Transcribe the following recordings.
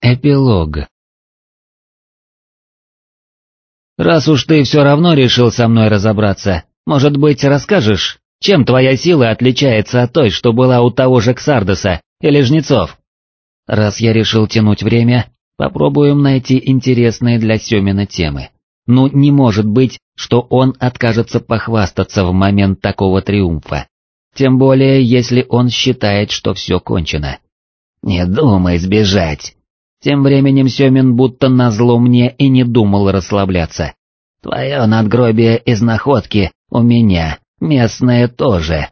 Эпилог «Раз уж ты все равно решил со мной разобраться, может быть, расскажешь, чем твоя сила отличается от той, что была у того же Ксардоса или Жнецов?» Раз я решил тянуть время, попробуем найти интересные для Семина темы. Ну, не может быть, что он откажется похвастаться в момент такого триумфа. Тем более, если он считает, что все кончено. «Не думай сбежать!» Тем временем Семин будто назло мне и не думал расслабляться. «Твое надгробие из находки у меня, местное тоже».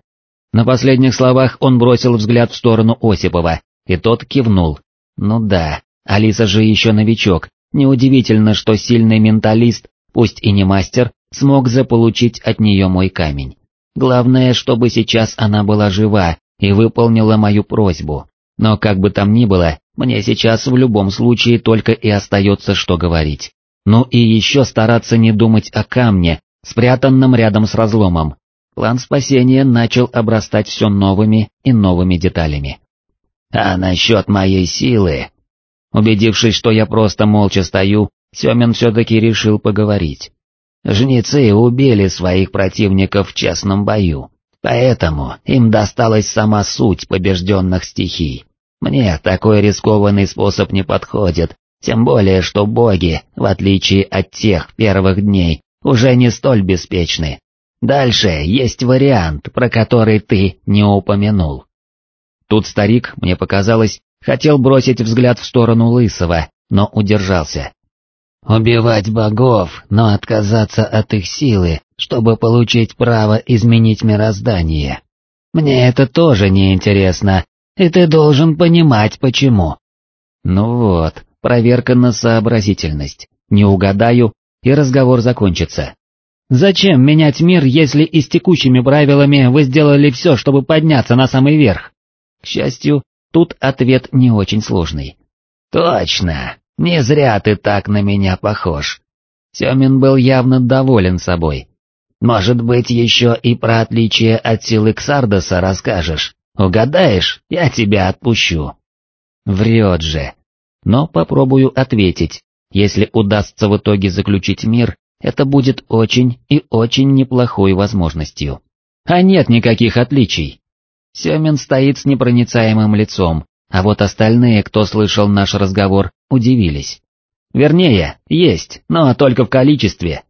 На последних словах он бросил взгляд в сторону Осипова, и тот кивнул. «Ну да, Алиса же еще новичок, неудивительно, что сильный менталист, пусть и не мастер, смог заполучить от нее мой камень. Главное, чтобы сейчас она была жива и выполнила мою просьбу. Но как бы там ни было, мне сейчас в любом случае только и остается что говорить. Ну и еще стараться не думать о камне, спрятанном рядом с разломом. План спасения начал обрастать все новыми и новыми деталями. А насчет моей силы... Убедившись, что я просто молча стою, Семен все-таки решил поговорить. Жнецы убили своих противников в честном бою, поэтому им досталась сама суть побежденных стихий. Мне такой рискованный способ не подходит, тем более что боги, в отличие от тех первых дней, уже не столь беспечны. Дальше есть вариант, про который ты не упомянул. Тут старик, мне показалось, хотел бросить взгляд в сторону Лысого, но удержался. Убивать богов, но отказаться от их силы, чтобы получить право изменить мироздание. Мне это тоже не интересно, и ты должен понимать почему. Ну вот, проверка на сообразительность. Не угадаю, и разговор закончится. Зачем менять мир, если и с текущими правилами вы сделали все, чтобы подняться на самый верх? К счастью, тут ответ не очень сложный. Точно, не зря ты так на меня похож. Семин был явно доволен собой. Может быть, еще и про отличие от силы Ксардоса расскажешь? Угадаешь, я тебя отпущу. Врет же. Но попробую ответить. Если удастся в итоге заключить мир, это будет очень и очень неплохой возможностью. А нет никаких отличий. Семин стоит с непроницаемым лицом, а вот остальные, кто слышал наш разговор, удивились. Вернее, есть, но только в количестве,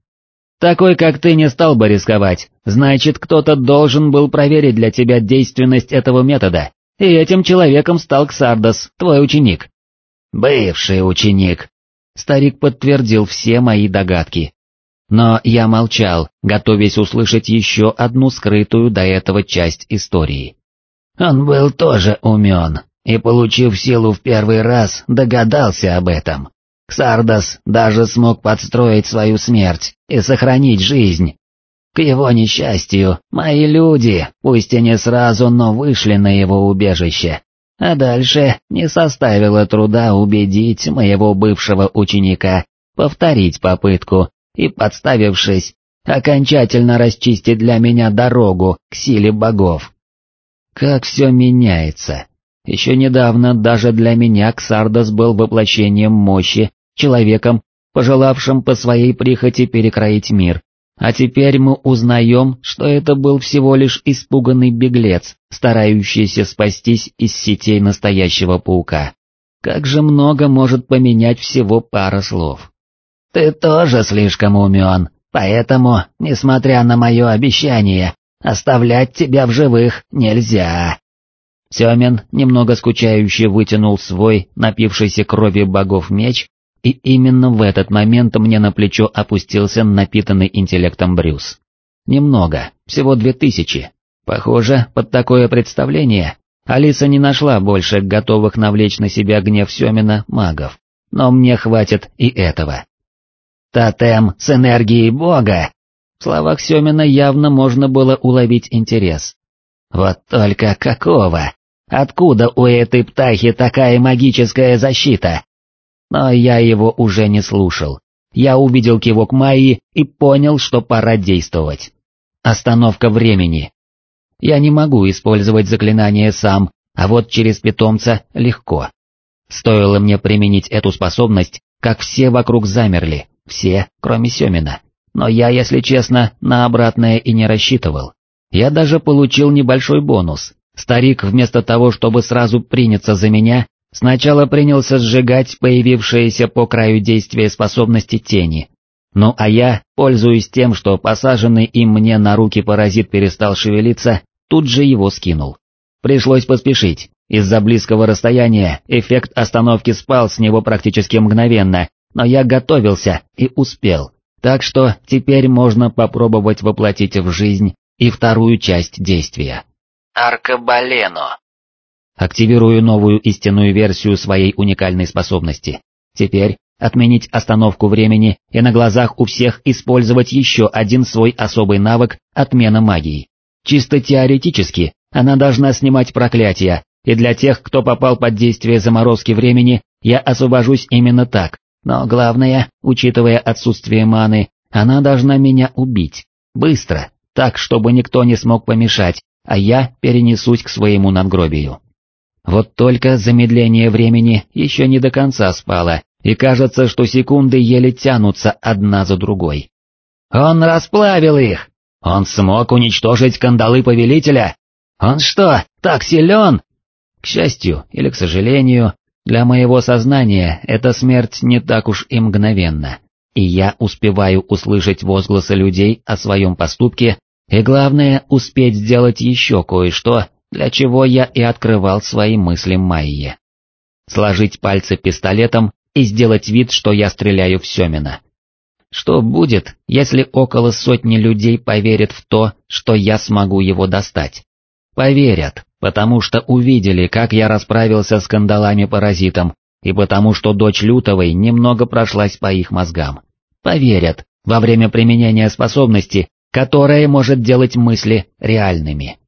такой, как ты, не стал бы рисковать, значит, кто-то должен был проверить для тебя действенность этого метода, и этим человеком стал Ксардос, твой ученик. Бывший ученик. Старик подтвердил все мои догадки. Но я молчал, готовясь услышать еще одну скрытую до этого часть истории. Он был тоже умен, и, получив силу в первый раз, догадался об этом. Ксардос даже смог подстроить свою смерть и сохранить жизнь. К его несчастью, мои люди, пусть и не сразу, но вышли на его убежище, а дальше не составило труда убедить моего бывшего ученика повторить попытку и, подставившись, окончательно расчистить для меня дорогу к силе богов. Как все меняется. Еще недавно даже для меня Ксардос был воплощением мощи человеком, пожелавшим по своей прихоти перекроить мир, а теперь мы узнаем, что это был всего лишь испуганный беглец, старающийся спастись из сетей настоящего паука. Как же много может поменять всего пара слов. «Ты тоже слишком умен, поэтому, несмотря на мое обещание, оставлять тебя в живых нельзя». Семен, немного скучающе вытянул свой, напившийся крови богов меч и именно в этот момент мне на плечо опустился напитанный интеллектом Брюс. Немного, всего две тысячи. Похоже, под такое представление Алиса не нашла больше готовых навлечь на себя гнев Семина магов, но мне хватит и этого. «Тотем с энергией бога!» В словах Семина явно можно было уловить интерес. «Вот только какого? Откуда у этой птахи такая магическая защита?» Но я его уже не слушал. Я увидел кивок Майи и понял, что пора действовать. Остановка времени. Я не могу использовать заклинание сам, а вот через питомца легко. Стоило мне применить эту способность, как все вокруг замерли, все, кроме Семина. Но я, если честно, на обратное и не рассчитывал. Я даже получил небольшой бонус. Старик вместо того, чтобы сразу приняться за меня, сначала принялся сжигать появившиеся по краю действия способности тени. Ну а я, пользуясь тем, что посаженный им мне на руки паразит перестал шевелиться, тут же его скинул. Пришлось поспешить. Из-за близкого расстояния эффект остановки спал с него практически мгновенно, но я готовился и успел. Так что теперь можно попробовать воплотить в жизнь и вторую часть действия. Аркабалено. Активирую новую истинную версию своей уникальной способности. Теперь отменить остановку времени и на глазах у всех использовать еще один свой особый навык отмена магии. Чисто теоретически она должна снимать проклятия, и для тех, кто попал под действие заморозки времени, я освобожусь именно так, но главное, учитывая отсутствие маны, она должна меня убить. Быстро, так, чтобы никто не смог помешать, а я перенесусь к своему надгробию. Вот только замедление времени еще не до конца спало, и кажется, что секунды еле тянутся одна за другой. Он расплавил их! Он смог уничтожить кандалы повелителя! Он что, так силен? К счастью или к сожалению, для моего сознания эта смерть не так уж и мгновенна, и я успеваю услышать возгласы людей о своем поступке, и главное успеть сделать еще кое-что, для чего я и открывал свои мысли Майе. Сложить пальцы пистолетом и сделать вид, что я стреляю в Семина. Что будет, если около сотни людей поверят в то, что я смогу его достать? Поверят, потому что увидели, как я расправился с кандалами-паразитом, и потому что дочь Лютовой немного прошлась по их мозгам. Поверят, во время применения способности, которая может делать мысли реальными.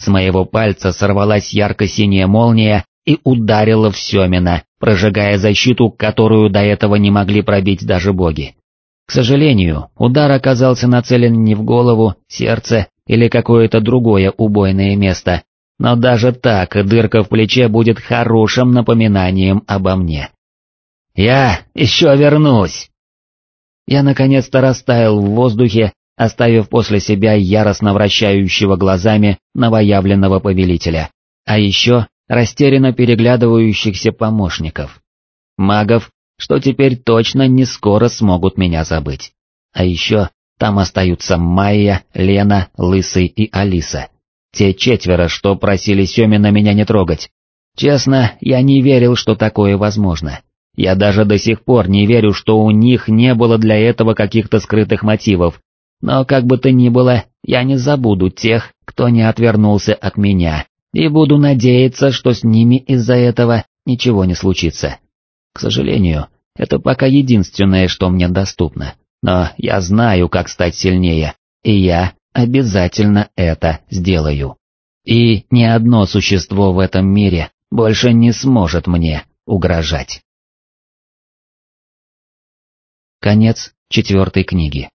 С моего пальца сорвалась ярко-синяя молния и ударила в Семина, прожигая защиту, которую до этого не могли пробить даже боги. К сожалению, удар оказался нацелен не в голову, сердце или какое-то другое убойное место, но даже так дырка в плече будет хорошим напоминанием обо мне. «Я еще вернусь!» Я наконец-то растаял в воздухе, оставив после себя яростно вращающего глазами новоявленного повелителя, а еще растерянно переглядывающихся помощников. Магов, что теперь точно не скоро смогут меня забыть. А еще там остаются Майя, Лена, Лысый и Алиса. Те четверо, что просили Семина меня не трогать. Честно, я не верил, что такое возможно. Я даже до сих пор не верю, что у них не было для этого каких-то скрытых мотивов. Но как бы то ни было, я не забуду тех, кто не отвернулся от меня, и буду надеяться, что с ними из-за этого ничего не случится. К сожалению, это пока единственное, что мне доступно но я знаю, как стать сильнее, и я обязательно это сделаю. И ни одно существо в этом мире больше не сможет мне угрожать. Конец четвертой книги.